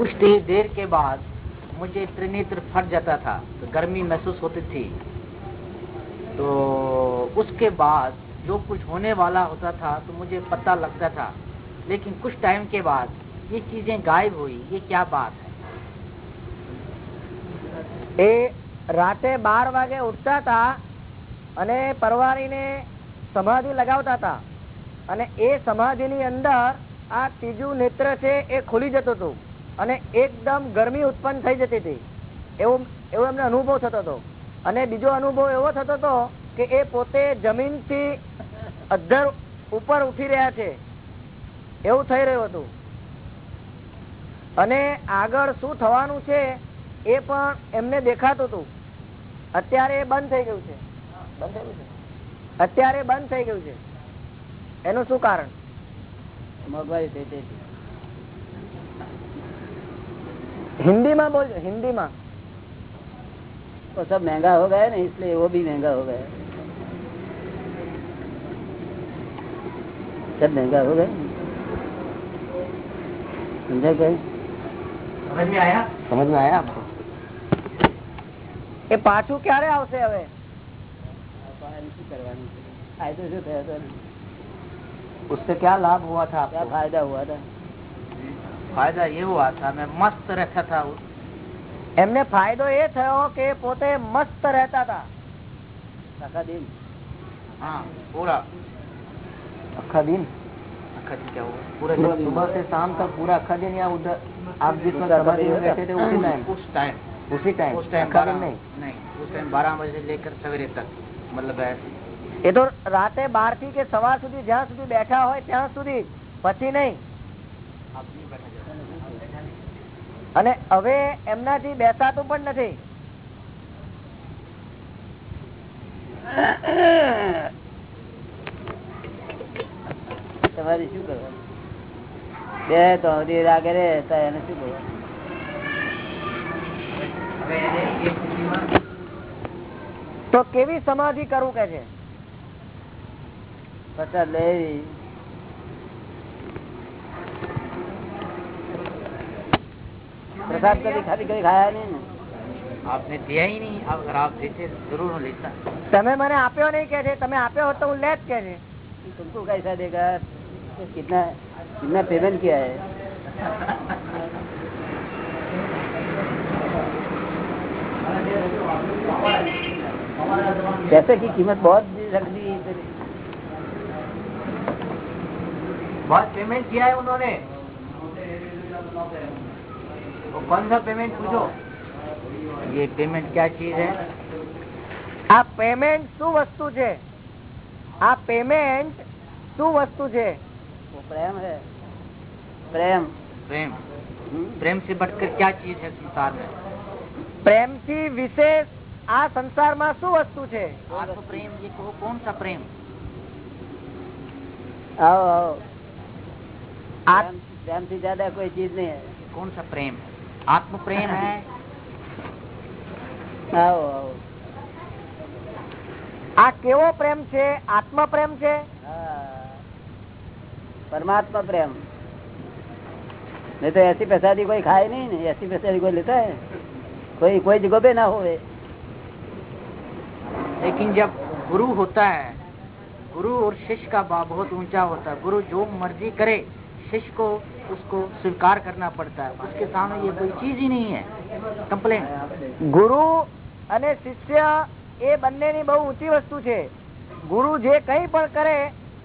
कुछ देर देर के बाद मुझे त्रिनेत्र फट जाता था तो गर्मी महसूस होती थी तो उसके बाद जो कुछ होने वाला होता था तो मुझे पता लगता था लेकिन कुछ टाइम के बाद ये चीजें गायब हुई ये क्या बात है એ રાતે બાર વાગે ઉઠતા હતા અને પરવારીને સમાધિ લગાવતા હતા અને એ સમાધિની અંદર આ ત્રીજું નેત્ર છે એ ખુલી જતું હતું અને એકદમ ગરમી ઉત્પન્ન થઈ જતી હતી. એવું એવો એમને અનુભવ થતો હતો. અને બીજો અનુભવ એવો થતો હતો કે એ પોતે જમીનથી અધર ઉપર ઉઠી રહ્યા છે. એવું થઈ રહ્યું હતું. અને આગળ શું થવાનું છે એ પણ એમને દેખાતું હતું. અત્યારે એ બંધ થઈ ગયું છે. બંધ થઈ છે? અત્યારે બંધ થઈ ગયું છે. એનું શું કારણ? મોંઘવારી થઈ હતી हिंदी में बोल हिंदी में वो सब महंगा हो गया ना इसलिए वो भी महंगा हो गया सब महंगा हो गया समझा क्या समझ में आया समझ में आया आपको એ પાછું ક્યારે આવશે હવે શું કરવાનું છે? ફાયદો શું થયો હતો उससे क्या लाभ हुआ था क्या फायदा हुआ था फायदा ये हुआ था मैं मस्त रहता था એમને ફાયદો એ થયો કે પોતે મસ્ત રહેતા હતા आखा दिन हाँ पूरा આખા દિન अखा दिन क्या हुआ पूरा पूरा दिन सुबह से शाम तक पूरा आखा दिन या उधर आप जिस वक्त दूसरा समाधि में कभी बैठे थे उसी टाइम उस टाइम उसी टाइम उस टाइम आखा दिन बारह नहीं नहीं उस टाइम बारह बजे से लेकर सवेरे तक मतलब ऐसे એ તો રાતે બાર થી કે સવાર સુધી જ્યાં સુધી બેઠા હોય ત્યાં સુધી પછી નહીં अब नहीं बैठा जाता અને હવે એમનાથી બેસાતું પણ નથી. તમારે શું કરવાનું? બે તો રાગે રે તો એને શું કરવાનું તો કેવી સમાધિ કરવું કે છે? પચાસ લેવી प्रसाद कभी खाली कभी खाया नहीं ना आपने दिया ही नहीं अब अगर आप देते जरूर मैं लेता તમે મને આપ્યો નહીં કે છે તમે આપ્યો હોત તો હું લેત કે છે तुमको कैसा देगा तो कितना कितना पेमेंट किया है पैसे की कीमत बहुत रख दी इधर। बहुत पेमेंट किया है उन्होंने वो कौन सा पेमेंट पूछो ये पेमेंट क्या चीज है આ પેમેન્ટ શું વસ્તુ છે આ પેમેન્ટ શું વસ્તુ છે वो प्रेम है प्रेम प्रेम हम्म? प्रेम से बढ़कर क्या चीज है संसार में પ્રેમ થી વિશેષ આ સંસારમાં શું વસ્તુ છે आत्म प्रेम ये कहो कौन सा प्रेम आओ आओ આ- प्रेम प्रेम से ज्यादा कोई चीज नहीं है कौन सा प्रेम आत्म प्रेम है आओ आओ આ કેવો પ્રેમ છે આત્મ પ્રેમ છે हाँ। परमात्मा प्रेम नहीं तो ऐसी प्रसादी कोई खाए नहीं ना ऐसी प्रसादी कोई लेता है कोई कोई जगह पे ना होवे लेकिन जब गुरु होता है गुरु और शिष्य का भाव बहुत ऊंचा होता है गुरु जो मर्जी करे शिष्य को उसको स्वीकार करना पड़ता है उसके सामने ये कोई चीज ही नहीं है कंप्लेन ગુરુ અને શિષ્ય એ બંનેની બહુ ઊંચી વસ્તુ છે ગુરુ જે કઈ પણ કરે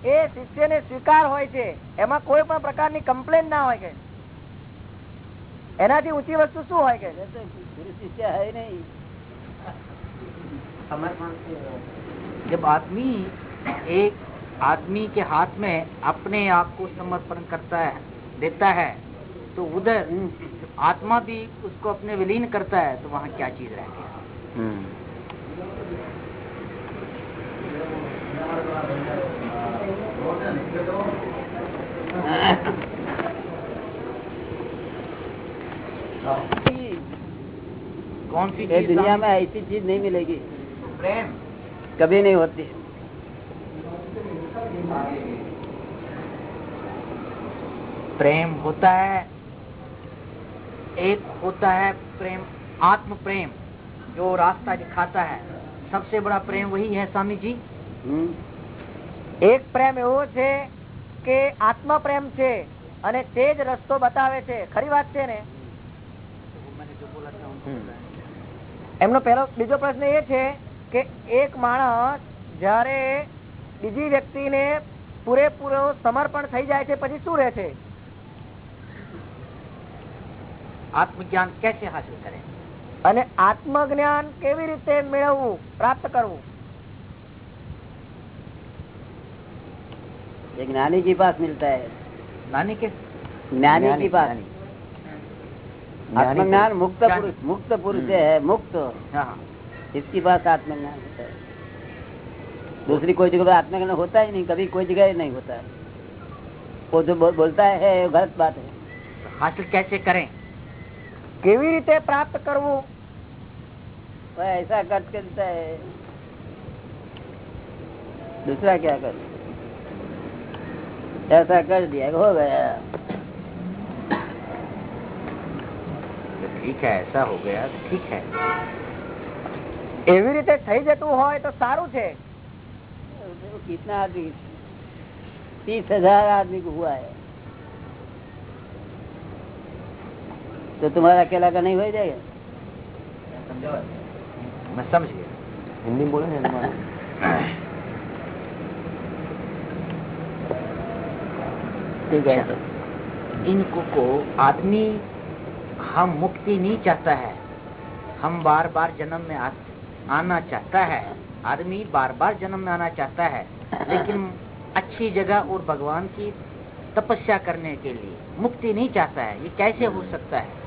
એ શિષ્યને સ્વીકાર હોય છે એમાં કોઈ પણ પ્રકારની કમ્પ્લેન ના હોય કે એનાથી ઊંચી વસ્તુ શું હોય કે ये तो गुरु शिष्य है ही नहीं जब आदमी एक आदमी के हाथ में अपने आप को समर्पण करता है देता है तो उधर आत्मा भी उसको अपने विलीन करता है तो वहाँ क्या चीज़ रह गया? कौन सी दुनिया में ऐसी चीज़ नहीं मिलेगी। प्रेम। कभी नहीं होती। प्रेम होता है एक होता है प्रेम आत्म प्रेम जो रास्ता दिखाता है सबसे बड़ा प्रेम वही है स्वामी जी હમ? એક પ્રેમ એવો છે કે આત્મ પ્રેમ છે અને તે જ રસ્તો બતાવે છે ખરી વાત છે ને એમનો પહેલો બીજો પ્રશ્ન એ છે કે એક માણસ જયારે બીજી વ્યક્તિને પૂરેપૂરો સમર્પણ થઈ જાય છે પછી શું રહે છે आत्मज्ञान कैसे हासिल करें અને આત્મજ્ઞાન કેવી રીતે મેળવવું પ્રાપ્ત કરવું ये ज्ञानी के पास मिलता है नानी के ज्ञानी के पास आत्मज्ञान मुक्त ज्ञानी। पुरुष मुक्त पुरुष है मुक्त हाँ हाँ इसके पास आत्मज्ञान होता है दूसरी कोई जगह पर आत्मज्ञान होता ही नहीं कभी कोई जगह नहीं होता है वो जो बोल, बोलता है वो गलत बात है तो हासिल कैसे करें કેવી રીતે પ્રાપ્ત કરવું वह ऐसा कर करता है दूसरा क्या कर ऐसा कर दिया हो गया तो ठीक है ऐसा हो गया तो ठीक है એવી રીતે થઈ જતું હોય તો સારું છે को कितना आदमी तीस हज़ार आदमी को हुआ है। तो तुम्हारा अकेला का नहीं हो जाएगा? मैं समझ गया। हिंदी बोले ठीक है अच्छा। इनको को आदमी हम मुक्ति नहीं चाहता है हम बार बार जन्म में आना चाहता है। आदमी बार बार जन्म में आना चाहता है लेकिन अच्छी जगह और भगवान की तपस्या करने के लिए मुक्ति नहीं चाहता है ये कैसे हो सकता है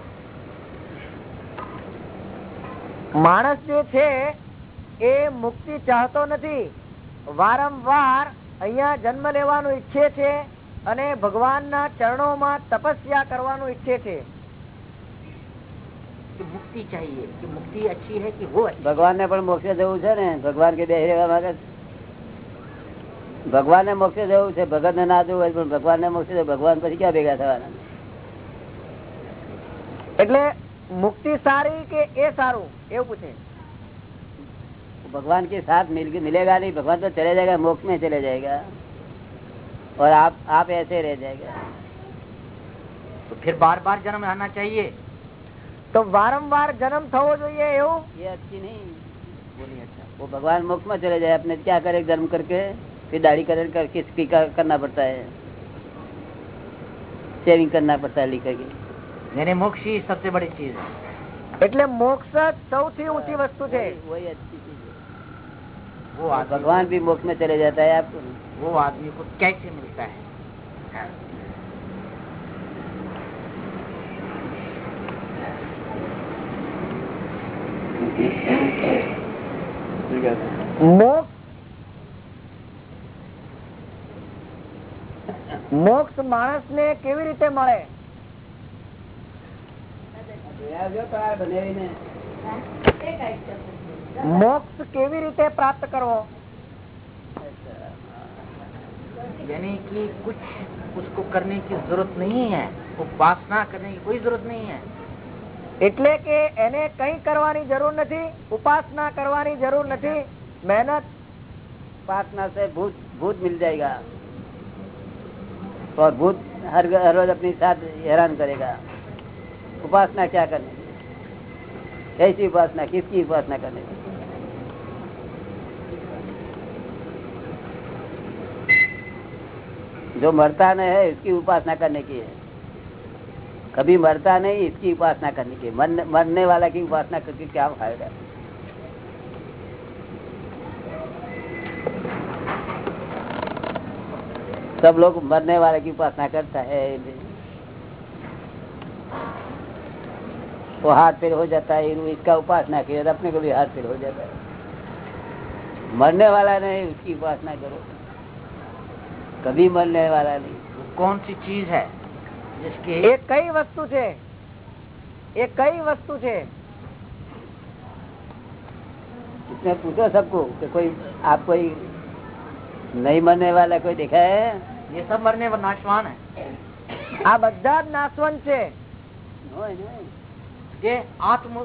માણસ જે છે એ મુક્તિ ચાહતો નથી વારંવાર અહીંયા જન્મ લેવાનું ઈચ્છે છે અને ભગવાનના ચરણોમાં તપસ્યા કરવાનું ઈચ્છે છે कि मुक्ति चाहिए कि मुक्ति अच्छी है कि वो अच्छी ભગવાન ને પણ મોક્ષે જવું છે ને ભગવાન કે બેસી રહેવા માંગે છે. ભગવાન ને મોક્ષે જવું છે ભગત ને ના જવું હોય પણ ભગવાન ને મોક્ષે જવું. ભગવાન પછી ક્યાં ભેગા થવાના એટલે મુક્તિ સારી કે એ સારું એવું પૂછે भगवान के साथ मिल मिलेगा नहीं भगवान तो चले जाएगा मोक्ष में चले जाएगा और आप आप ऐसे रह जाएगा तो फिर बार बार जन्म आना चाहिए તો વારંવાર જન્મ થવો જોઈએ એવું ये अच्छी नहीं बोलिए अच्छा वो भगवान मोक्ष में चले जाए अपने क्या करे धर्म करके फिर दाढ़ी कर करके स्पीकर करना पड़ता है शेविंग करना पड़ता है लिख करके मेरे मोक्ष ही सबसे बड़ी चीज है એટલે મોક્ષ જ સૌથી ઊંચી વસ્તુ છે वही- वही अच्छी चीज है वो आदमी भगवान भी मोक्ष में चले जाता है आपको वो आदमी को कैसे मिलता है મોક્ષ મોક્ષ માણસ ને કેવી રીતે મળે મોક્ષ કેવી રીતે પ્રાપ્ત કરવો यानी कि कुछ उसको करने की जरूरत नहीं है उपासना करने की कोई जरूरत नहीं है એટલે કે એને કઈ કરવાની જરૂર નથી ઉપાસના કરવાની જરૂર નથી મહેનત उपासना से भूत भूत मिल जाएगा और भूत हर हर रोज अपने साथ हैरान करेगा उपासना क्या करने की? कैसी उपासना किसकी उपासना करने की? जो मरता नहीं है इसकी उपासना करने की है कभी मरता नहीं इसकी उपासना करने की है। मरने, वाला की उपासना करके क्या फ़ायदा? सब लोग मरने वाले की उपासना करता है। वो हाथ फिर हो जाता है इसका उपासना किया अपने को भी हाथ फिर हो जाता है। मरने वाला नहीं उसकी उपासना करो। कभी मरने वाला नहीं। कौन सी चीज़ है એ કઈ વસ્તુ છે એ કઈ વસ્તુ છે इसमें पूछो सबको कि कोई आप कोई नहीं मरने वाला कोई देखा है ये सब मरने पर नाशवान है આ બધા જ નાશવંત છે नहीं, नहीं। ये आत्म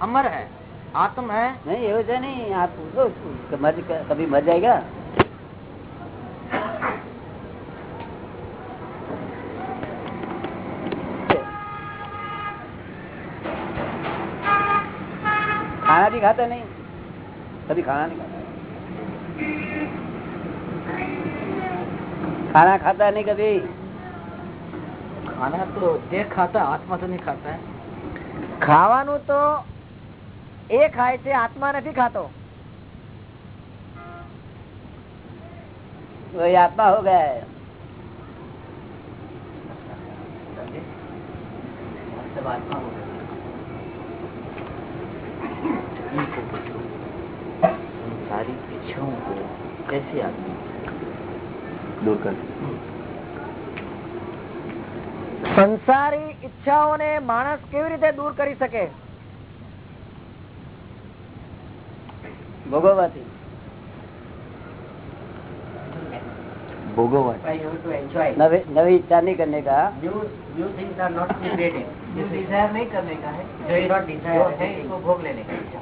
अमर है आत्म है नहीं એવું છે નહીં आप पूछो उसको कि मर कभी मर जाएगा खाना भी खाता नहीं कभी खाना नहीं खाता खाना खाता नहीं कभी खाना तो देह खाता है आत्मा तो नहीं खाता है ખાવાનું તો એ ખાય છે આત્મા નથી ખાતો वही आत्मा हो गया है कैसे आदमी दूर कर સંસારી ઈચ્છાઓને માણસ કેવી રીતે દૂર કરી શકે ભોગવવાથી भोगवा you have to enjoy. नवी नवी इच्छा नहीं करने का New, new things are not created. Desire नहीं करने का है जो नॉट डिजायर है इसको भोग लेने का इच्छा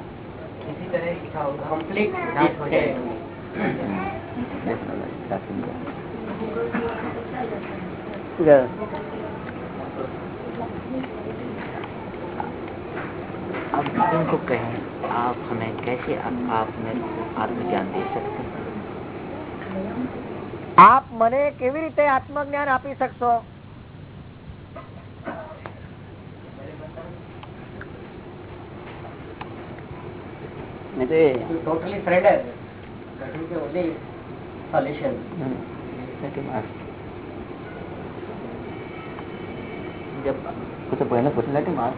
इसी तरह इच्छा होगा कंप्लीट नाश हो जाएगा अब इनको कहें आप हमें कैसे आप, आप हमें आत्मज्ञान दे सकते हैं આપ મને કેવી રીતે આત્મજ્ઞાન આપી શકશો नहीं तो ये ટોટલી સરેન્ડર solution जब कुछ પહેલા પૂછેલા કે માર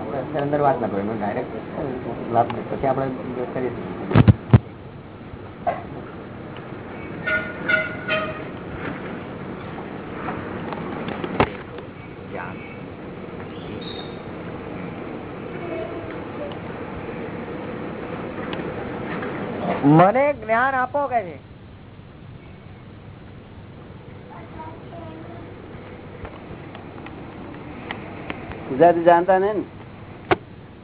આપણે અંદર વાત ના કરીએ ડાયરેક્ટ લાભ પછી આપણે કરીએ મને જ્ઞાન આપો કે છે ગુજરાતી જાણતા ને?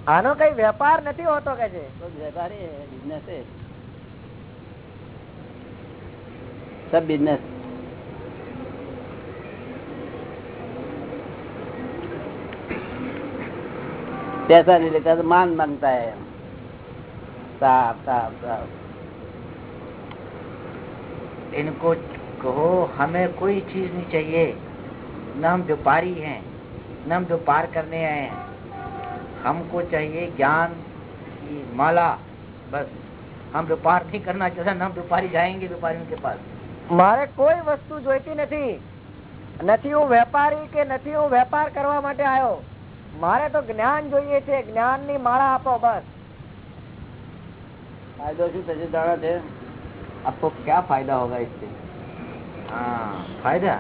આનો કઈ વેપાર નથી હોતો કે છે? સબ બિઝનેસ પૈસા નહીં લેતા માન માંગતા હે સાફ સાફ સાફ. इनको कहो हमें कोई चीज नहीं चाहिए न हम व्यापारी हैं न हम व्यापार करने आए हैं हमको चाहिए ज्ञान की माला बस हम व्यापार नहीं करना चाहते न हम व्यापारी जाएंगे व्यापारियों के पास મારે કોઈ વસ્તુ જોઈતી નથી નથી હું વેપારી કે નથી હું વેપાર કરવા માટે આવ્યો મારે તો જ્ઞાન જોઈએ છે જ્ઞાન ની માળા આપો બસ फायदो शू थशे जाणा छे आपको क्या फायदा होगा इससे हाँ फायदा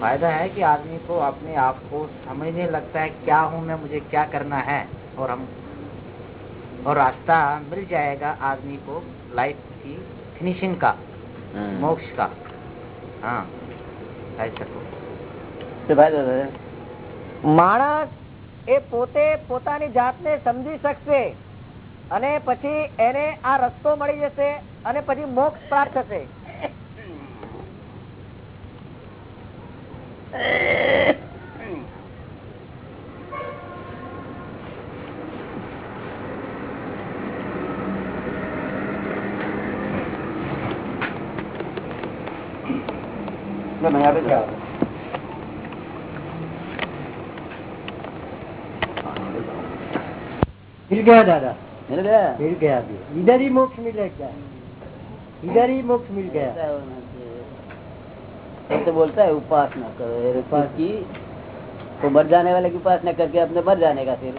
फायदा है कि आदमी को अपने आप को समझने लगता है क्या हूँ मैं मुझे क्या करना है और हम और रास्ता मिल जाएगा आदमी को लाइफ की फिनिशिंग का मोक्ष का हाँ ऐसा को तो फायदो थशे માણસ એ પોતે પોતાની જાતને સમજી શકશે અને પછી એને આ રસ્તો મળી જશે અને પછી મોક્ષ પ્રાપ્ત થશે. દાદા. मिल गया दादा मिल गया मिल गया अभी इधर ही मोक्ष मिलेगा इधर ही मोक्ष मिल गया ऐसा होना चाहिए। ये तो बोलता है उपासना करो ये उपास की तो मर जाने वाले की उपासना करके अपने मर जाने का फिर वो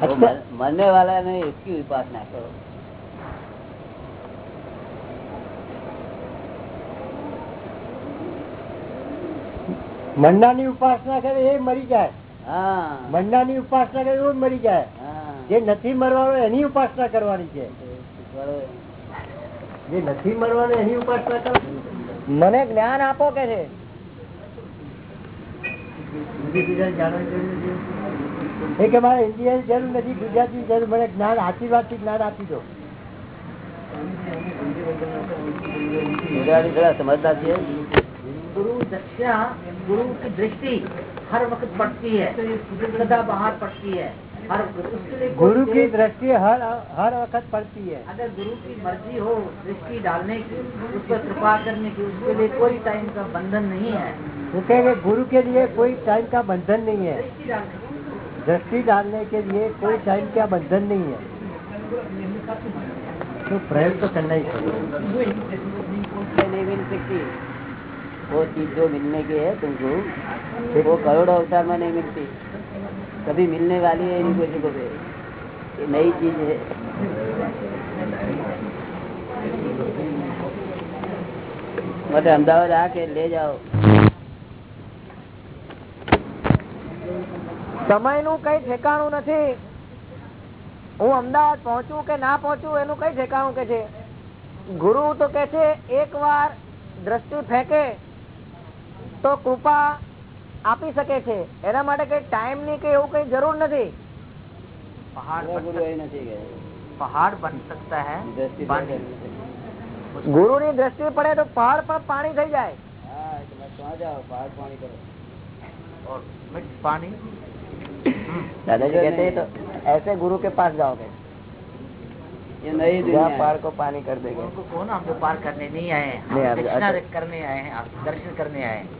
अच्छा। मर- मरने वाला नहीं इसकी उपासना करो મંડાની ઉપાસના કરે એ મરી જાય हाँ મંડાની ઉપાસના કરે એ મરી જાય हाँ જે નથી મરવાનો એની ઉપાસના કરવાની છે. જે નથી મરવાનો એની ઉપાસના કરવાની? મને જ્ઞાન આપો કે છે? આપી દો. સમજતા દ્રષ્ટિ હર વખત પડતી બહાર પડતી હૈ गुरु की दृष्टि हर हर वक्त पड़ती है। अगर गुरु की मर्ज़ी हो दृष्टि डालने की उस पर कृपा करने की उसके लिए कोई टाइम का बंधन नहीं है। वो कहेंगे गुरु के लिए कोई टाइम का बंधन नहीं है। दृष्टि डालने की। लिए कोई टाइम का बंधन नहीं है। तो प्रयोग तो करना ही पड़ेगा। नहीं मिल सकती वो चीज़ जो मिलने की है तुमको वो करोड़ अवतार में नहीं मिलती। कभी मिलने वाली है नहीं किसी को भी ये नई चीज है માટે અમદાવાદ આ કે લે જાઓ સમય નું કઈ ઠેકાણું નથી હું અમદાવાદ પહોંચું કે ના પહોંચું એનું કઈ ઠેકાણું કે છે ગુરુ તો કે છે એક વાર દ્રષ્ટિ ફેંકે તો કૃપા આપી શકે છે એના માટે કઈ ટાઈમ ની કે એવું કઈ જરૂર નથી पहाड़ પૂરા बन ગુરુ सक- એ નથી ગયા. पहाड़ बन सकता है દ્રષ્ટિ पानी ગુરુ ની દ્રષ્ટિ પડે તો પહાડ પણ પાણી થઈ જાય હા એટલે બસ ત્યાં જાઓ પહાડ પાણી કરો और मिक्स पानी દાદાજી कहते हैं तो ऐसे गुरु के पास जाओगे ये नई दुनिया है। पहाड़ को पानी कर देंगे उनको कौन हम तो पार करने नहीं आए हैं नहीं, हम आप- दक्षिणा अच्छा। करने आए हैं आप दर्शन करने आए हैं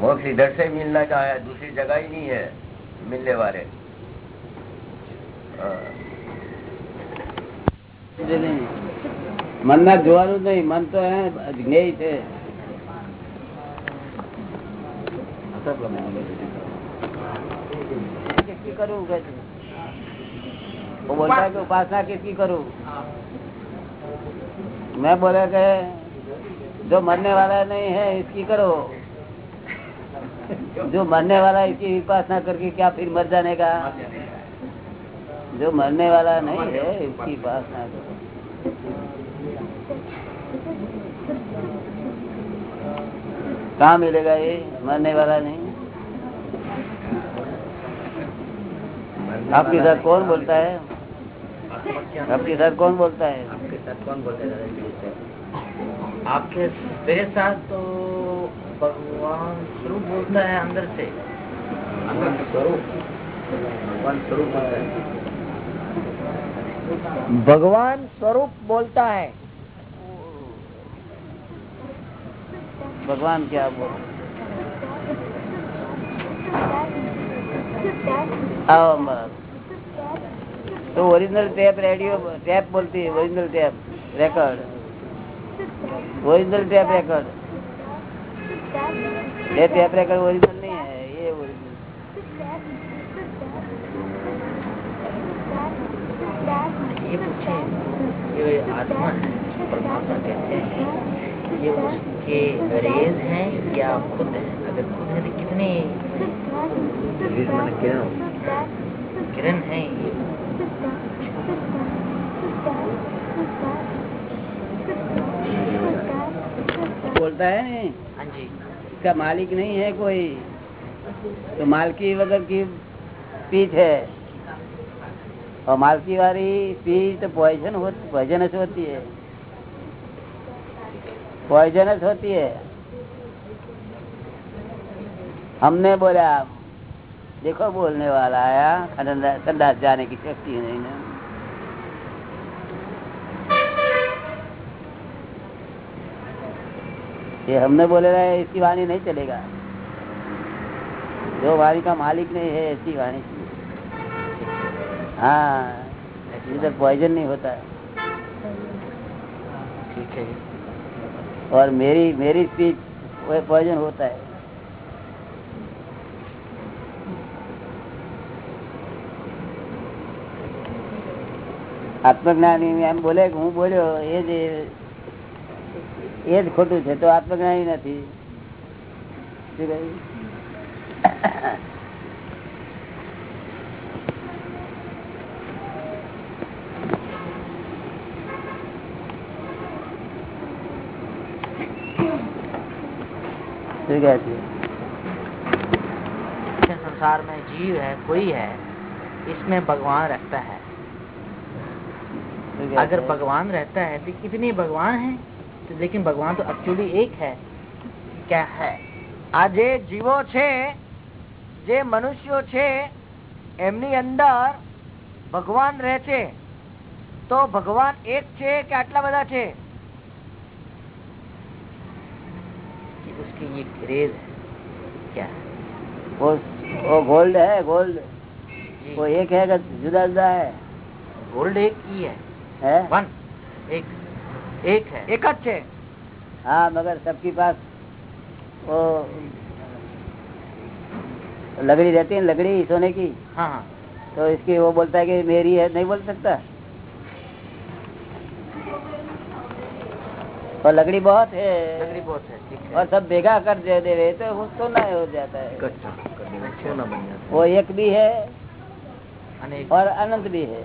मोक्ष इधर से मिलना का है दूसरी जगह ही नहीं है मिलने वाले हाँ। મન ના જોવાનું જ નહીં મન તો હે જ્ઞેય છે किसकी करूं कहते वो बोलता है जो मरने वाला नहीं है, इसकी करो। जो मरने वाला इसकी उपासना करके क्या फिर मर जाने का जो मरने वाला नहीं है, इसकी उपासना करो। कहा मिलेगा ये? मरने वाला नहीं? आपके साथ कौन बोलता है? आपके साथ कौन बोलता है? आपके साथ कौन बोलते हैं? आपके मेरे साथ तो भगवान स्वरूप बोलता है अंदर से। अंदर से स्वरूप? भगवान स्वरूप बोलता है। भगवान स्वरूप बोलता है। भगवान क्या बोल? तो ओरिजिनल टेप रेडियो टेप बोलती है original tape record original tape record ये टेप रिकॉर्ड ओरिजिनल नहीं है ये ओरिजिनल ये पूछे ये आत्मा है परमात्मा कहते हैं। ये उसके रेज हैं या खुद है? अगर खुद है तो कितने किरण है ये? बोलता है। नहीं हाँ जी। इसका मालिक नहीं है कोई। तो मालकी वगैरह की पीठ है। और मालकी वाली पीठ पॉइजन हो पॉइजनस होती है। पॉइजनस होती है। हमने बोला देखो बोलने वाला आया खंडा- जाने की शक्ति नहीं ना। ये हमने बोले रहे ऐसी वाणी नहीं चलेगा। जो वाणी का मालिक नहीं है ऐसी वाणी हाँ इधर पॉइजन तो नहीं होता है। ठीक है। और मेरी मेरी स्पीच वह पॉइजन होता है। આત્મજ્ઞાની એમ બોલે હું બોલ્યો એ જ એ જ ખોટું છે તો આત્મજ્ઞાની નથી શું કહ્યું? શું કહે છે संसार में जीव है कोई है इसमें भगवान रहता है શું કહે अगर છે? भगवान रहता है तो कितने भगवान हैं तो लेकिन भगवान तो एक्चुअली एक है क्या है આ જે જીવો છે જે મનુષ્યો છે એમની અંદર ભગવાન રહે છે તો ભગવાન એક છે કે આટલા બધા છે कि उसकी ये क्रेज है क्या है वो वो गोल्ड है गोल्ड जी वो एक है कि जुदा जुदा है गोल्ड एक ही है है वन एक एक है એક જ છે हाँ मगर सबके पास वो लकड़ी रहती है ना, लकड़ी सोने की हाँ हाँ तो इसकी वो बोलता है कि मेरी है नहीं बोल सकता और लकड़ी बहुत है लकड़ी बहुत है ठीक है और सब बेगा कर दे दे तो वो सोना हो जाता है सोना बन जाता वो एक भी है है अनेक और अनंत भी है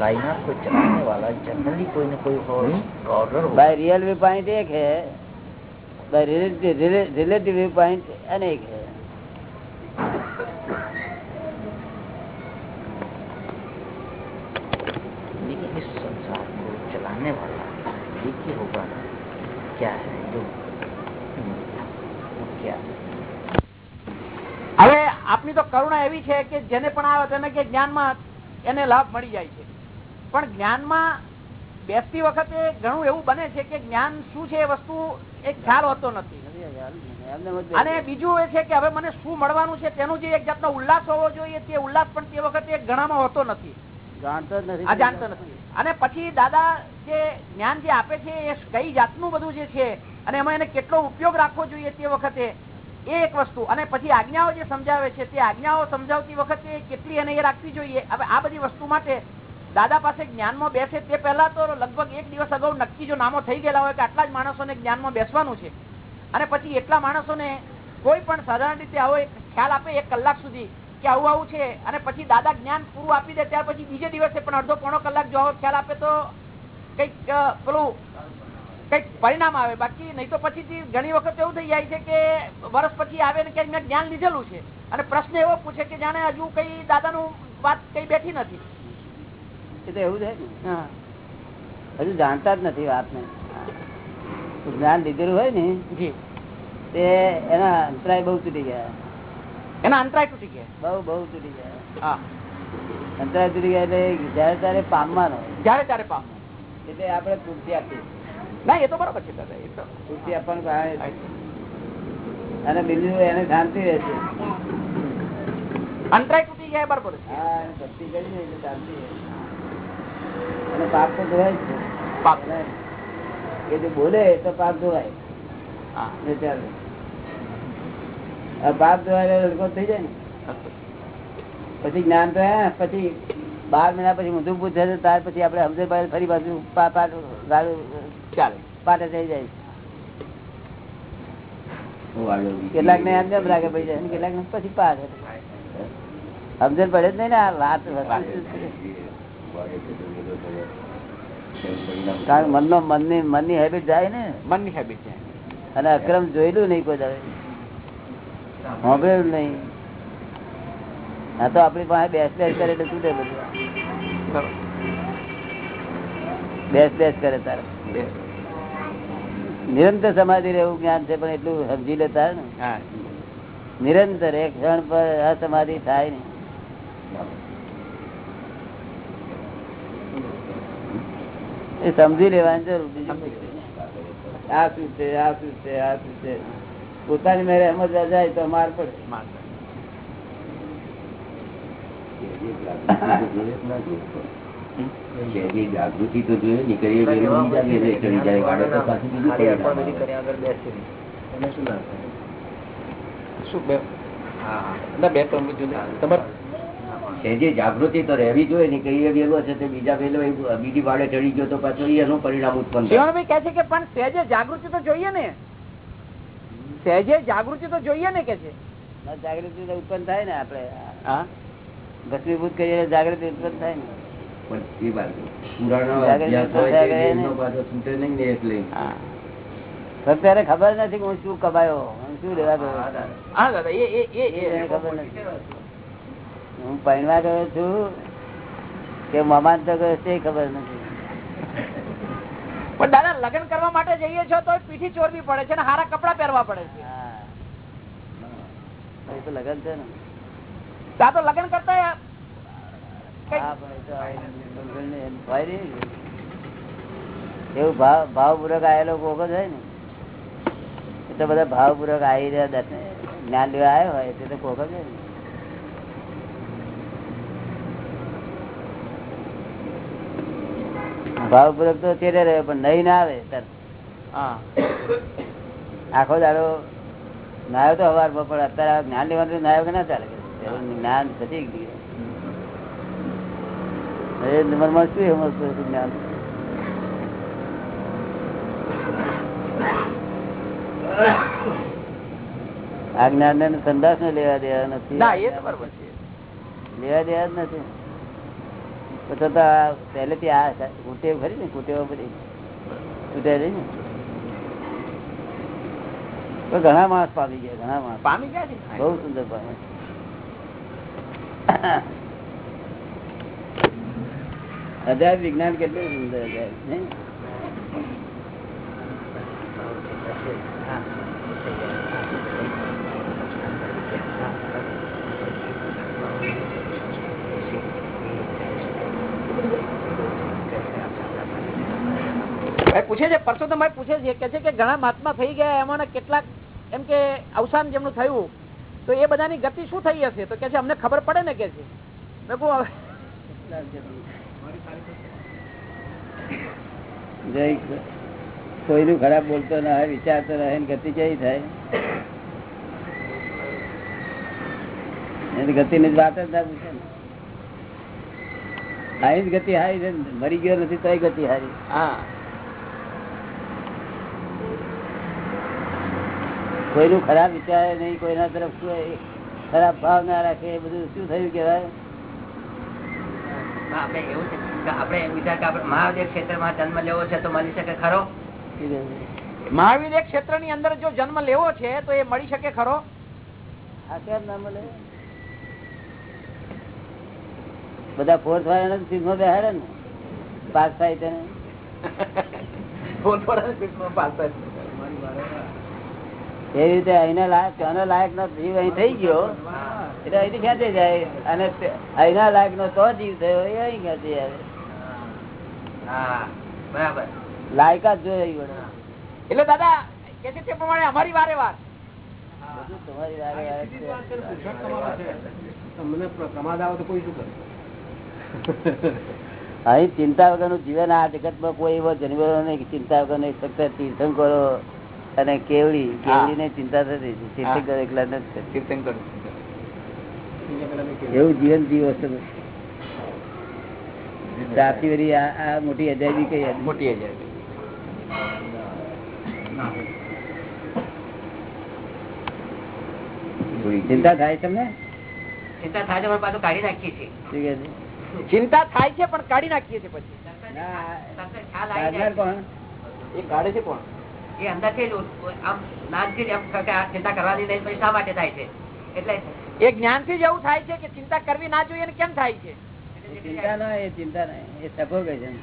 कायनात को चलाने वाला जनरली कोई न कोई ऑर्डर होगा बाय रियल व्यू पॉइंट एक है बाय रिलेटिव व्यू पॉइंट अनेक है लेकिन इस संसार को चलाने वाला एक ही होगा ना क्या है जो वो क्या है હવે આપની તો કરુણા એવી છે કે જેને પણ આવે તેને કે જ્ઞાનમાં એને લાભ મળી જાય છે પણ જ્ઞાનમાં બેસતી વખતે ઘણું એવું બને છે કે જ્ઞાન શું છે એ વસ્તુ એક ખ્યાલ હોતો નથી. અને બીજું એ છે કે હવે મને શું મળવાનું છે તેનું જે એક જાતનો ઉલ્લાસ હોવો જોઈએ તે ઉલ્લાસ પણ તે વખતે ઘણામાં હોતો નથી. જાણતો નથી. અને પછી દાદા જે જ્ઞાન જે આપે છે એ કઈ જાતનું બધું જે છે અને એમાં એને કેટલો ઉપયોગ રાખવો જોઈએ તે વખતે એ એક વસ્તુ. અને પછી આજ્ઞાઓ જે સમજાવે છે તે આજ્ઞાઓ સમજાવતી વખતે કેટલી એને એ રાખવી જોઈએ. હવે આ બધી વસ્તુ માટે દાદા પાસે જ્ઞાનમાં બેસે તે પહેલા તો લગભગ એક દિવસ અગાઉ નક્કી જો નામો થઈ ગયેલા હોય કે આટલા જ માણસોને જ્ઞાનમાં બેસવાનું છે. અને પછી એટલા માણસોને કોઈ પણ સાધારણ રીતે આવો ખ્યાલ આપે એક કલાક સુધી કે આવું આવું છે અને પછી દાદા જ્ઞાન પૂરું આપી દે ત્યાર પછી બીજે દિવસે પણ અડધો પોણો કલાક જો આવો ખ્યાલ આપે તો કંઈક પેલું કંઈક પરિણામ આવે. બાકી નહીં તો પછી ઘણી વખત એવું થઈ જાય છે કે વર્ષ પછી આવે ને ક્યાંક મેં જ્ઞાન લીધેલું છે. અને પ્રશ્ન એવો પૂછે કે જાણે હજુ કઈ દાદાનું વાત કઈ બેઠી નથી. એ તો એવું છે હજુ જાણતા જ નથી વાતને. જ્ઞાન લીધેલું હોય ને તે એના અંતરાય બહુ તૂટી ગયા. એના અંતરાય તૂટી ગયા? બહુ બહુ તૂટી ગયા. અંતરાય તૂટી ગયા એટલે જયારે ત્યારે પામવાનો જયારે ત્યારે પામવું એટલે આપણે પૂરતી આપીએ. ના એ તો બરોબર છે દાદા એ તો. પૂરતી આપવાનું કારણ અને બીજું એને શાંતિ રહેશે અંતરાય તૂટી ગયા બરોબર હા ભક્તિ કરી ને એટલે શાંતિ રહે. અને પાપ તો ધોવાય છે. પાપ. એ જો બોલે તો પાપ ધોવાય. હા. ને પાપ ધોવાય લડકો થઈ જાય ને. પછી જ્ઞાન તો હે પછી બાર મહિના પછી ઊંધું પૂછે છે ત્યાર પછી આપણે પાડે ફરી બાજુ ચાલે. પાટે થઈ જાય. કેટલાક ને એમ લાગે પડી જાય કેટલાક ને પછી પાર સમજણ પડે જ નહીં ને આ વાત? કારણ મનનો મનની મનની હેબિટ જાય ને? મનની હેબિટ જાય. અને અક્રમ જોયેલું નહીં કોઈ દાવે સાંભળેલું નહીં. હા તો આપણી પાસે બેસ બેસ કરે એટલે શું બધું. બેસ બેસ કરે તારે. નિરંતર સમાધિ રહેવું જ્ઞાન છે પણ એટલું સમજી લેતા ને. નિરંતર એક ક્ષણ પર અસમાધિ થાય ને એ સમજી લેવાની જરૂર. આ શું છે આ શું છે આ શું છે? પોતાની મેરે સમજવા જાય તો માર પડે. જાગૃતિ તો જોઈએ નીકળીએ જાય ગાડો તો પાછી શું બે બે ત્રણ બીજું તમારે સહેજે જાગૃતિ તો રહેવી જોઈએ ને કે એ ભેગો છે તે બીજા પેલો બીજી વાડે ચડી ગયો તો પાછો એનું પરિણામ ઉત્પન્ન થાય. કે છે કે પણ સહેજે જાગૃતિ તો જોઈએ ને. સહેજે જાગૃતિ તો જોઈએ ને કે છે. જાગૃતિ તો ઉત્પન્ન થાય ને આપડે હા? ભસ્મીભૂત કરીએ જાગૃતિ ઉત્પન્ન થાય ને. એ ખબર નથી હું શું કમાયો શું લેવા એ એ એ ખબર નથી. હું પૈણવા ગયો છું કે મમાન તો ગયો છે ખબર નથી. પણ દાદા લગ્ન કરવા માટે જઈએ છો તો પીઠી ચોરવી પડે છે ને હારા કપડા પહેરવા પડે છે. તો લગન છે ને. તો તો લગ્ન કરતા. એવું ભાવ ભાવપૂર્વક આવેલો કોકો હોય ને. એ તો બધા ભાવપૂર્વક આવી રહ્યા જ્ઞાન લેવા આવ્યો હોય તે તો કોકો હોય ને. ભાવપૂર્વક તો તેરે રહ્યો પણ નહીં ના આવે તર. આખો દાડો નાયો તો હવાર પણ અત્યારે જ્ઞાન લેવાનું નાયો કે ના ચાલે જ્ઞાન પછી ગયું. શું એવું જ્ઞાન? આ જ્ઞાન ને સંદાસ ને લેવા દેવા નથી. લેવા દેવા જ નથી. તો તો તો આ પહેલેથી આ કુટેવ ખરી ને કુટેવ બધી. રહી ને. ઘણા માણસ પામી ગયા ઘણા માણસ. પામી ગયા બહુ સુંદર પામે અધ્યાય વિજ્ઞાન કેટલું સુંદર અધ્યાય નહીં? ભાઈ પૂછે છે પરસોત્તમભાઈ પૂછે છે કે છે કે ઘણા મહાત્મા થઈ ગયા એમાં કેટલાક એમ કે અવસાન જેમનું થયું તો એ બધાની ગતિ શું થઈ હશે? તો કે છે અમને ખબર પડે ને કે છે. મેં કહું જય કોઈનું ખરાબ બોલતો ના હોય વિચારતો રહે ગતિ કેવી થાય? એની ગતિની વાત જ ના પૂછે ને. આવી જ ગતિ હારી છે ને. મરી ગયો નથી તો ગતિ હારી. હા. કોઈનું ખરાબ વિચારે નહીં કોઈના તરફ કોઈ ખરાબ ભાવ ના રાખે એ બધું શું થયું કેવાય આપણે એવું છે કે આપણે એમ વિચાર કે આપણે મહાદેવ ક્ષેત્રમાં જન્મ લેવો છે તો મળી શકે ખરો? મહાવીર ક્ષેત્રની અંદર જો જન્મ લેવો છે તો એ મળી શકે ખરો? આ કેમ ના મળે? બધા ફોર્થ વાળા બે હારે ને? પાસ થાય તેને? એવી રીતે અહીંના લાયક ત્યાંના લાયક નો જીવ અહીં થઈ ગયો. એટલે અહીંથી ખેંચી જાય? અને અહીંના લાયક નો તો જીવ થયો એ અહીં ખેંચી આવે? લાયકાત જોઈએ એટલે દાદા કે છે તે પ્રમાણે અમારી વારે વાર. બધું તમારી વારે વારે તમને પ્રમાદ આવે તો કોઈ શું કરે? અહીં ચિંતા વગરનું જીવન આ જગતમાં કોઈ એવો જન્મ નહીં ચિંતા વગર નહીં ફક્ત તીર્થંકરો અને કેવડી કેવડી ને ચિંતા થતી હતી. એકલા નથી એવું જીવન જીવો છો વળી આ આ મોટી અજાયબી કઈ મોટી અજાયબી. ચિંતા થાય તમને? ચિંતા થાય છે પણ પાછું કાઢી નાખીએ છીએ? ચિંતા થાય છે પણ કાઢી નાખીએ છીએ પછી. કોણ? એ કાઢે છે કોણ? એ અંદરથી જ આમ નાનથી જ ચિંતા કરવાની નહીં પછી શા માટે થાય છે? એટલે એ જ્ઞાનથી જ એવું થાય છે કે ચિંતા કરવી ના જોઈએ ને કેમ થાય છે? ચિંતા ના એ ચિંતા ના એ સફોકેશન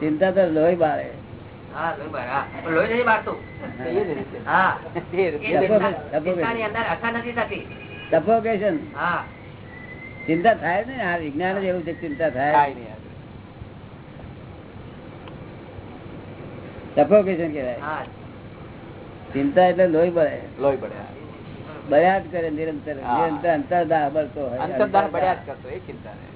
ચિંતા તો લોહી બારે. ચિંતા- અંદર અસર નથી થતી. સફોકેશન હા. ચિંતા થાય ને આ વિજ્ઞાન જ એવું છે કે ચિંતા થાય સફોકેશન કહેવાય. ચિંતા એટલે લોહી બળે. લોહી બળે બળ્યા જ કરે નિરંતર નિરંતર અંતરદાહ બળતો હોય અંતરદાહ બળ્યા જ કરતો એ ચિંતા ને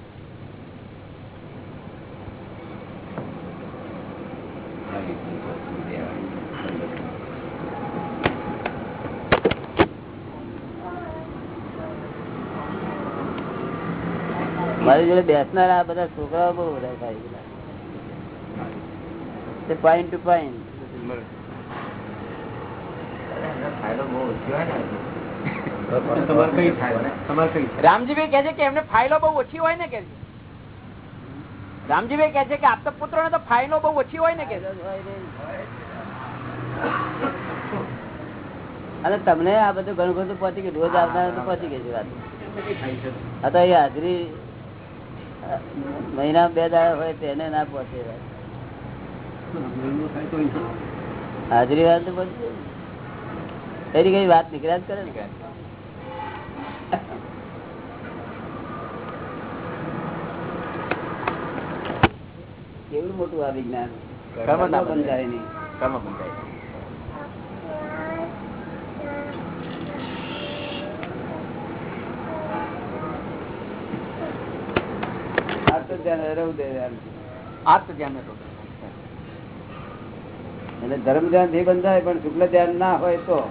મારી જોડે બેસનારા બધા છોકરાઓ બહુ બધા થાય તે પોઈન્ટ ટુ પોઈન્ટ તમારે કઈ થાય તમારે કઈ થાય રામજીભાઈ કે છે કે એમને ફાઇલો બહુ ઓછી હોય ને કે રામજીભાઈ કે છે કે આપતા પુત્રો ને તો ફાઇલો બહુ ઓછી હોય ને કે અને તમને આ બધું ઘણું બધું પહોંચી ગયું, રોજ આવનાર પહોંચી ગઈ છે વાત. એ હાજરી મહિના બે દાડા હોય તેને ના પહોંચે. હાજરી વાત તો એની કઈ વાત નીકળ્યા જ કરે ને. કેવું મોટું આ વિજ્ઞાન? કર્મ ના બંધાય નહીં. કર્મ બંધાય આ ધ્યાન હરવું દે આત્મ ધ્યાન હતો એટલે ધર્મ ધ્યાનથી બંધાય પણ શુક્લ ધ્યાન ના હોય તો?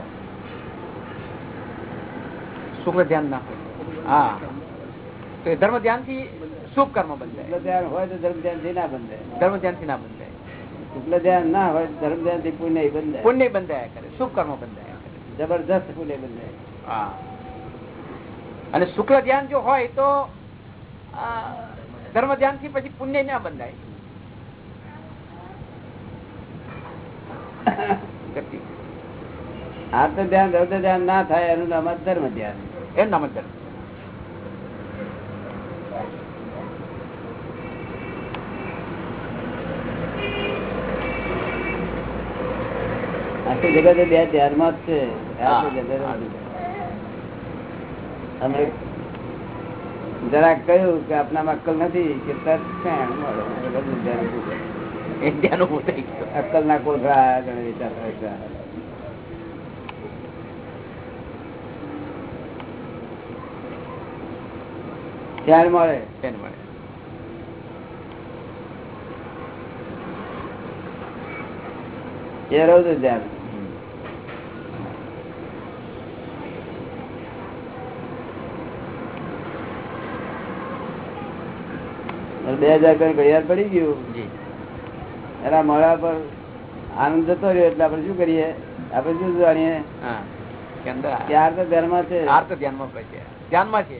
શુક્લ ધ્યાન ના હોય. હા. તો ધર્મ ધ્યાનથી શુભ કર્મ બંધાય. ધ્યાન હોય તો ધર્મ ધ્યાનથી ના બંધાય. ધર્મ ધ્યાનથી ના બંધાય. શુક્લ ધ્યાન ના હોય ધર્મ ધ્યાનથી પુણ્ય બંધાય. પુણ્ય બંધાયા કરે શુભ કર્મ બંધાયા કરે. જબરદસ્ત પુણ્ય બંધાય. હા. અને શુક્લ ધ્યાન જો હોય તો ધર્મ ધ્યાનથી પછી પુણ્ય ના બંધાય. આર્ત ધ્યાન રૌદ્ર ધ્યાન ના થાય એનું નામ ધર્મ ધ્યાન એમ નામ ધર્મ આખી જગત બે ધ્યાનમાં જ છે. અમે જરાક કહ્યું કે આપણામાં અક્કલ નથી કે તરત અક્કલ ના ગણે વિચાર. ધ્યાન મળે. ધ્યાન મળે. એ રૌદ્ર ધ્યાન. બે હજાર કઈ ઘડિયાળ પડી ગયું? જી. એના મોડા પર આનંદ જતો રહ્યો એટલે આપણે શું કરીએ? આપણે શું જાણીએ? ત્યાર તો ધ્યાનમાં છે. ત્યાર તો ધર્મમાં છે. ધ્યાનમાં ધ્યાનમાં છે.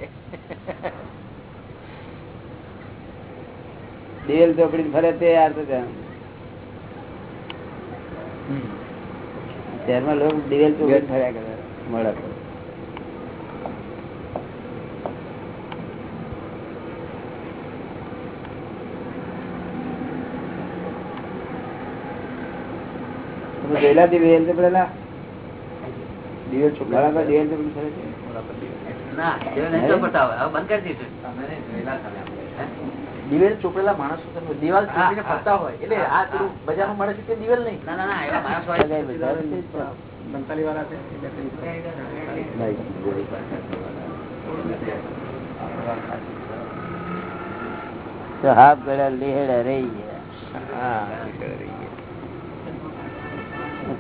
દિવેલ ચોપડી ફરે તે યાર તો ધ્યાન. શહેરમાં લોકો દિવેલ ચોપડી ફર્યા કરે. મોડા પર તમે જોયેલા દિવેલ ચોપડેલા દિવેલ ચોપડી મોડા પર દિવેલ ચોપડી ફરે છે ના એવું નહીં તો બતાવો હવે હે? દિવેલ ચોપડેલા માણસો દિવાલ હા, ફરતા હોય. એટલે આ પેલું બજારમાં મળે છે તે દિવેલ નહીં? ના ના ના એવા માણસ હોય સગાઈ બધા છે. તો. વાળા. તો હાફ ગળા લેહડા રહી ગયા. હા નીકળે રહી ગયા. હું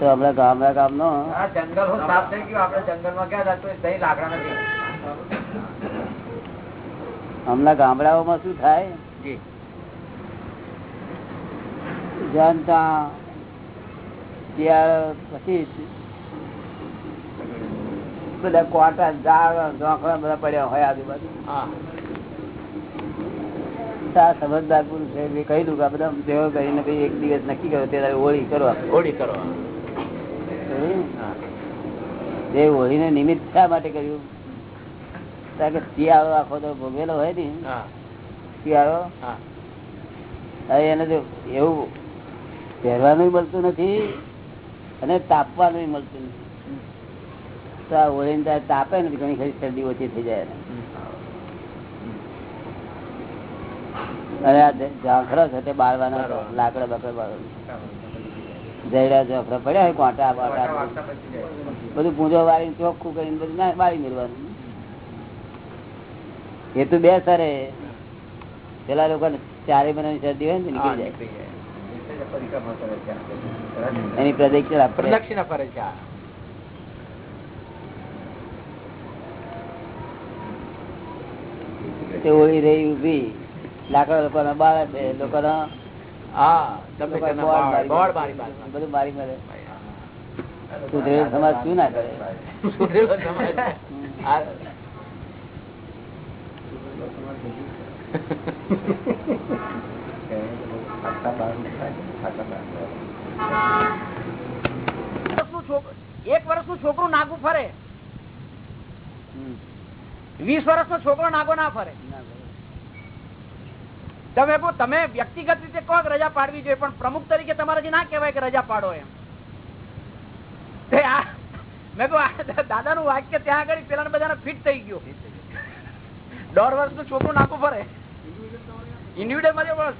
તો હમણાં ગામડા ગામ નો જંગલ સાફ થઈ ગયું આપડે જંગલમાં ગયા લાકડા નથી હમણાં ગામડાઓમાં શું થાય? જાણતા શિયાળ પછી બધા કોટા ઝાડ ઝોંકડા બધા પડ્યા હોય આજુબાજુ. હા. સમજદાર પુરુષ છે મેં કહી દઉં કે બધા ભેગો કરીને એક દિવસ નક્કી કરો ત્યારે હોળી કરો. હોળી કરો. હમ. હા તે હોળીને નિમિત્ત શા માટે કર્યું? કે શિયાળો આખો તો ભોગવેલો હોય ને. શિયાળો? એને એવું પહેરવાનું મળતું નથી અને તાપવાનું મળતું નથી. તો આ ઓળીને ત્યારે તાપે ને ઘણી ખરી શરદી ઓછી થઈ જાય. અને આ ઝાંખરા છે તે બાળવાના લાકડા બાકડા બાળવાના. જયડા ઝાંખરા પડ્યા હોય કોટા બાટા બધું. પૂંજો વાળીને ચોખ્ખું કરીને બધું ના વાળી મેળવાનું. એ તો બે સરે. પેલા લોકો ચારે મહિનાની શરદી હોય ને નીકળી જાય. એની પ્રદક્ષિણા પ્રદક્ષિણા ફરે છે તે ઓળી રહી ઊભી લાકડા લોકોના બાળક લોકો લોકોના હા વર્ષ ના છોકરું એક નાગું ફરે. હમ. વીસ વર્ષનો છોકરો નાગો ના ફરે. ના. તમે તમે વ્યક્તિગત રીતે કહો કે રજા પાડવી જોઈએ પણ પ્રમુખ તરીકે તમારાથી ના કહેવાય કે રજા પાડો એમ. મેં કહું દાદા નું વાક્ય ત્યાં આગળ પેલા બધાને ફિટ થઈ ગયું. દોઢ વર્ષનું છોકરું નાખું ફરે ઇન્ડિવિડ્યુઅલમાં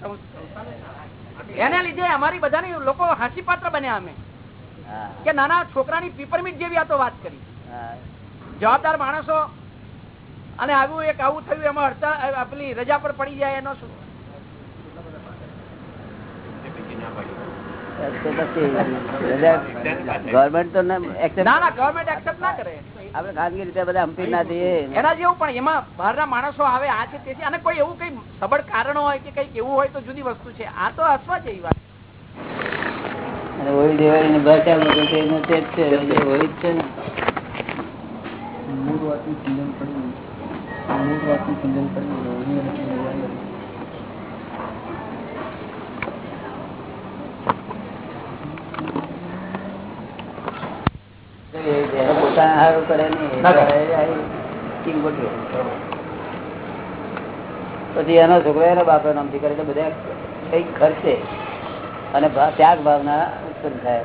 પણ લીધે અમારી બધાની લોકો હાસી પાત્ર બન્યા અમે. કે નાના છોકરાની પીપરમીટ જેવી આ તો વાત કરી. જવાબદાર માણસો. અને આવું એક આવું થયું એમાં હડતા પેલી રજા પર પડી જાય એનો શું તો પછી ગવર્મેન્ટ તો accept- ના ના ગવર્મેન્ટ એક્સેપ્ટ ના કરે. આપણે ખાનગી રીતે બધા હંપી ના દઈએ એના જેવું પણ એમાં બહારના માણસો આવે આ છે તેથી અને કોઈ એવું કઈ સબળ કારણો હોય કે કંઈક એવું હોય તો જુદી વસ્તુ છે. આ તો હસવા જેવી વાત. અને હોળી દિવાળી બચાવ તો જ છે હોળી છે ને. જ્યારે પોતાના હારું કરે નહીં ના કરે. ત્યારે પછી એનો છોકરો એનો બાપો નામથી કરે બધા કંઈક ખર્ચે અને ત્યાગ ભાવના ઉત્પન્ન થાય.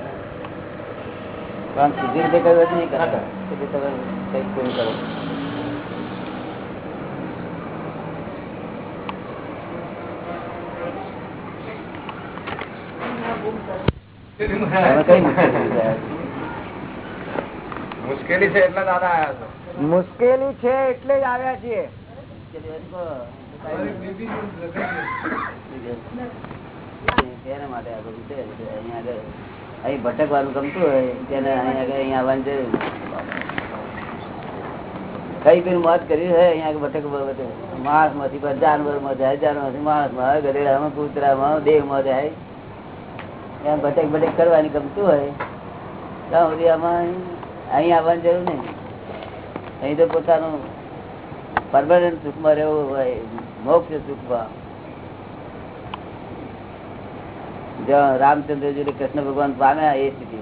પણ સીધી રીતે કહ્યું નહીં કરે. એટલે તમે કંઈક કોઈ કરો. કઈ મુશ્કેલી? મુશ્કેલી છે એટલે દાદા આવ્યા છો. મુશ્કેલી છે એટલે જ આવ્યા છીએ. અહીં ભટકવાનું ગમતું હોય તેને અહીં આગળ આવવાની જરૂર કઈ બી મોત કરી હોય અહીંયા ભટક માણસમાંથી પણ જાનવરમાં જાય જાનવરમાંથી માણસમાં ગધેડામાં કૂતરામાં દેહમાં જાય. ત્યાં ભટક ભટક કરવાની ગમતું હોય. ત્યાં સુધી આમાં અહીં આવવાની જરૂર નહીં. અહીં તો પોતાનું પરમાનન્ટ સુખમાં રહેવું હોય મોક્ષ સુખમાં. જ્યાં રામચંદ્રજી કૃષ્ણ ભગવાન પામ્યા એ સ્થિતિ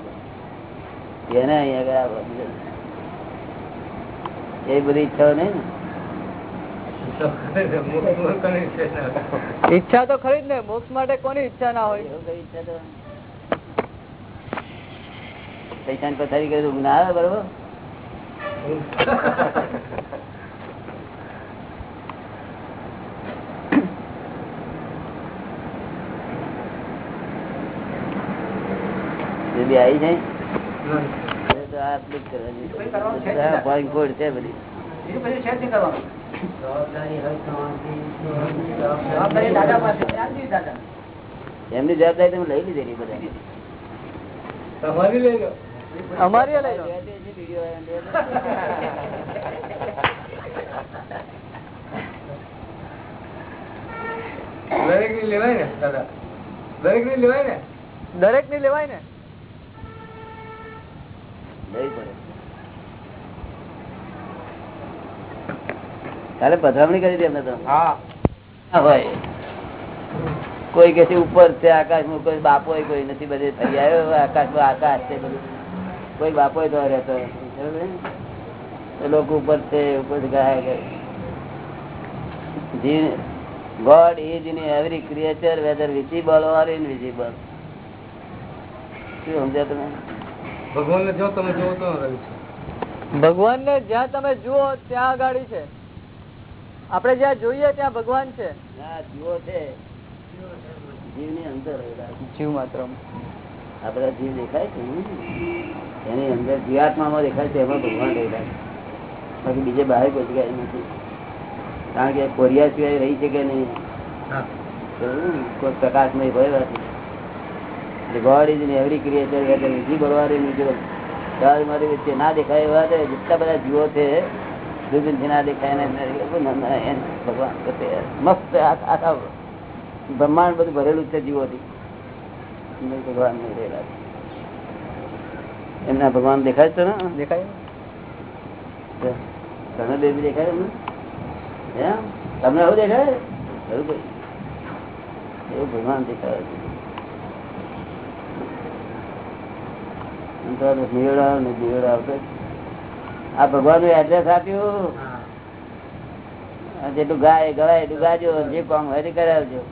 એને અહીંયા ગયા એ બધી ઈચ્છાઓ નહીં ને? ઈચ્છા તો ખરી જ ને મોક્ષ માટે કોની ઈચ્છા ના હોય? ઈચ્છા તો પૈસાની પથારી કરે તો ઊંઘ ના આવે બરોબર? બી આવી જાય? છે. બધી. પાસે એમની જવાબદારી તમે લઈ લીધેલી બધા અમારી દરેકની લેવાય ને દાદા? દરેકની લેવાય ને? દરેકની? લેવાય ને કાલે પધરામણી કરી હતી એમને તો? હા. હોય. કોઈ કે ઉપર છે આકાશમાં કોઈ બાપો કોઈ નથી બધે થઈ આવ્યો આકાશમાં આકાશ છે બધું. કોઈ બાપો તો રહેતો ને? લોકો ઉપર છે ઉપર ગાય God is in every creature whether visible or invisible શું સમજ્યા તમે? ભગવાન ને જો તમે જોવો તો ભગવાન ને જ્યાં તમે જુઓ ત્યાં આગાડી છે. આપણે જ્યાં જોઈએ ત્યાં ભગવાન છે. ના જીવો છે. જીવની અંદર જીવ માત્ર આપડા જીવ દેખાય છે? ને, એની અંદર જીવાત્મામાં દેખાય છે એમાં ભગવાન રહેલા છે. બાકી બીજે બહાર કોઈ જગ્યાએ નથી. કારણ કે કોરિયા સિવાય રહી શકે નહીં? હા. બરોબર ને? કોઈ પ્રકાશમય હોય નથી God is in every creature whether visible or invisible તમારી મારી વચ્ચે ના દેખાય એવા છે જેટલા બધા જીવો છે દૂરબીનથી ના દેખાય ને અંદર એવું ના- ના, એમ ભગવાન પોતે મસ્ત આ- આખા બ્રહ્માંડ બધું ભરેલું જ છે જીવોથી. અંદર ભગવાન રહેલા. એમના ભગવાન દેખાય છે ને? દેખાય. તને દેવી દેખાય એમને? એમ? તમને આવું દેખાય? એવું ભાઈ એવું ભગવાન દેખાય છે. આમ આ ને નિવેડો આ ભગવાનનું એડ્રેસ આપ્યું. આ જેટલું ગાય ગવાય એટલું ગાજો. જે કામ હરી કરાવજો.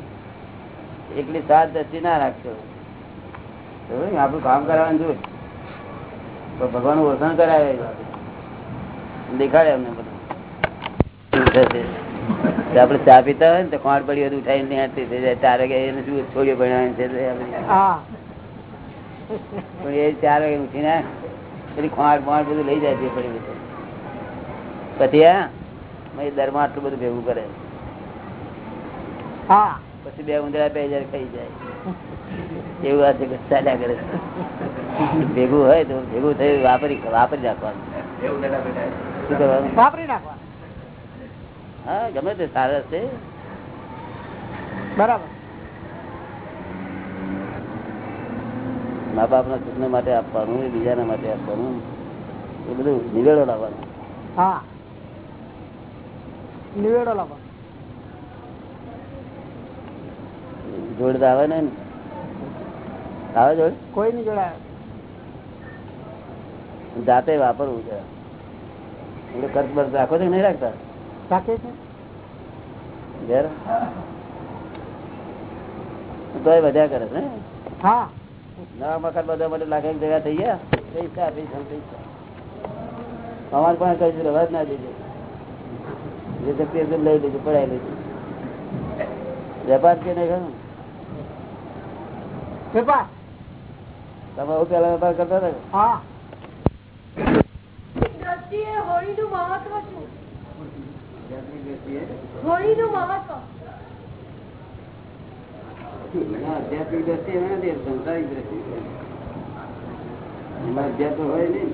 એકલી સાત દ્રષ્ટિ ના રાખજો? આપણું કામ કરાવવાનું જોઈએ તો ભગવાનનું ઓળખાણ કરાવે. દેખાડે અમને બધું. આપડે ચા પીતા હોય ને તો કોણ પડી હોય તો ઉઠાઈને ત્યાં થઈ જાય. ચાર વાગે એને શું છોડીઓ ભણવાની છે પણ એ ચાર વાગે ઉઠીને પેલી ખોંડ બોંડ બધું લઈ જાય છે પડી બધું. પછી હા દરમાં આટલું બધું ભેગું કરે. હા. પછી બે ઉંદરા બે હજાર ખાઈ જાય. એવું આ ચાલ્યા કરે ભેગું હોય તો ભેગું થયું વાપરી વાપરી નાખવાનું. શું કરવાનું? વાપરી નાખવાનું. હા ગમે તે સારા છે. બરાબર. મા બાપ ના સુખ માટે આપવાનું એ બીજાના માટે આપવાનું એ બધું નિવેડો લાવવાનું. હા. નિવેડો લાવો જોડ તો આવે ને? આવે જોડ? કોઈ નહીં જોડે જાતે વાપરવું છે. એટલે ખર્ચ બર્ચ રાખો છો નહીં રાખતા? રાખે છે. ઘેર? તોય વધ્યા કરે છે ને? હા. નવા મકાન બધા માટે એક જગ્યા થઈ ગયા. પૈસા પૈસા પૈસા. અમારે પણ કહીશું રવા જ ના દેજો જે શક્તિ લઈ લેજો પડાવી લેજો. વેપાર કે નહીં ખરું? વેપાર. તમે હું પેલા વેપાર કરતા હતા હા. નથી, સંસારિક. એમાં અધ્યાત્મ હોય નહીં.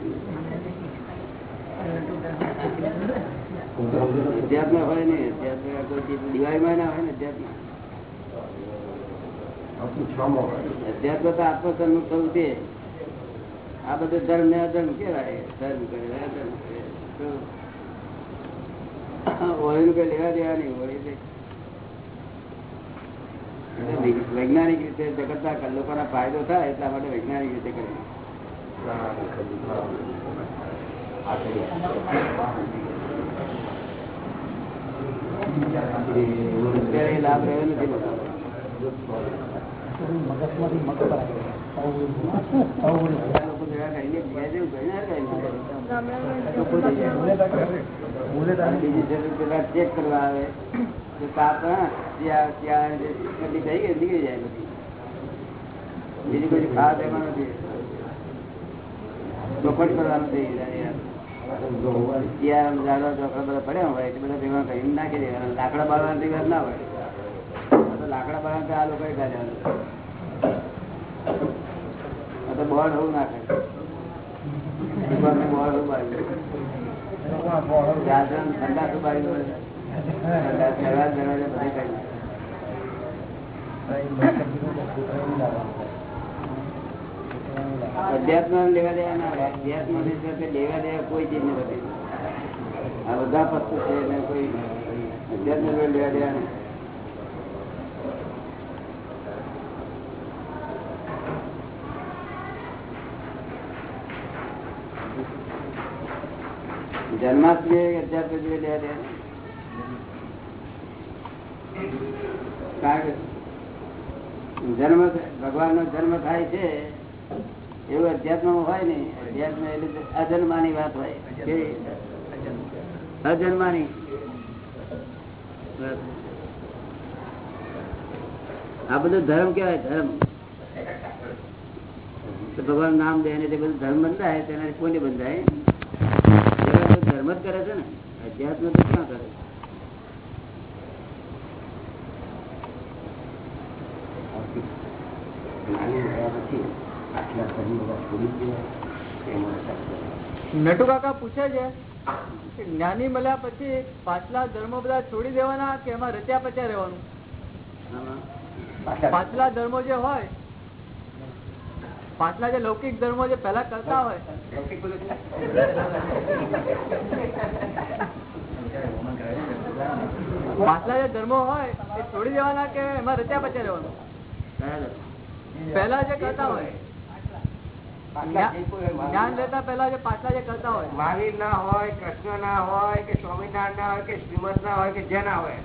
અધ્યાત્મ. હોય નહીં અધ્યાત્મ કોઈ ચીજ દિવાળીમાં ના હોય ને અધ્યાત્મ અધ્યાત્મ તો આત્મસન્મુખ થવું તે આ બધું ધર્મ ને અધર્મ કેવાય ધર્મ કરે અધર્મ કરે. હોળીનું કઈ લેવા દેવા નહીં હોળી વૈજ્ઞાનિક રીતે જગતના લોકોના ફાયદો થાય એટલા માટે વૈજ્ઞાનિક રીતે કરીએ અત્યારે લાભ રહ્યો નથી લોકો ભેગા ભેગા ઠંડી થઈ ગઈ નીકળી જાય બીજી કોઈ ખાવા દેવા નથી ચોખટ કરવાનું થઈ જાય ત્યાં ઝાડવા ચોખડા બધા પડ્યા હોય એટલે બધા ભેગા કરીને નાખી દેવાના. લાકડા બાળવાની તૈયાર ના હોય. લાકડા બનાવે આ લોકો બોર્ડ હોવું નાખે બોર્ડ. અધ્યાત્મ લેવા દેવા ના અધ્યાત્મ લેવા દેવા કોઈ ચીજ નથી. આ બધા પત્તો છે કોઈ અધ્યાત્મ લેવા દેવા નહીં જન્માષ્ટમી. કારણ કે જન્મ ભગવાન નો જન્મ થાય છે, એવું અધ્યાત્મ હોય ને, અધ્યાત્મ એટલે અજન્માની વાત હોય. અજન્માની આ બધું ધર્મ કેવાય ધર્મ. ભગવાન નામ દે ને તે બધું ધર્મ બંધાય તેના કોને બંધાય? ધર્મ જ કરે છે ને અધ્યાત્મ તો ક્યાં કરે? નટુ કાકા પૂછે છે જ્ઞાની મળ્યા પછી પાછલા ધર્મો બધા છોડી દેવાના કે એમાં રચ્યા પચ્યા રહેવાનું? પાછલા ધર્મો જે હોય પાછલા જે લૌકિક ધર્મો જે પેલા કરતા હોય. પાછલા જે ધર્મો હોય એ છોડી દેવાના કે એમાં રચ્યા પચ્યા રહેવાનું? પેલા જે કરતા હોય. જ્ઞાન લેતા પેલા જે પાછલા જે કરતા હોય. મહાવીર ના હોય કૃષ્ણ ના હોય કે સ્વામિનારાયણ ના હોય કે શ્રીમદ ના હોય કે જે ના હોય.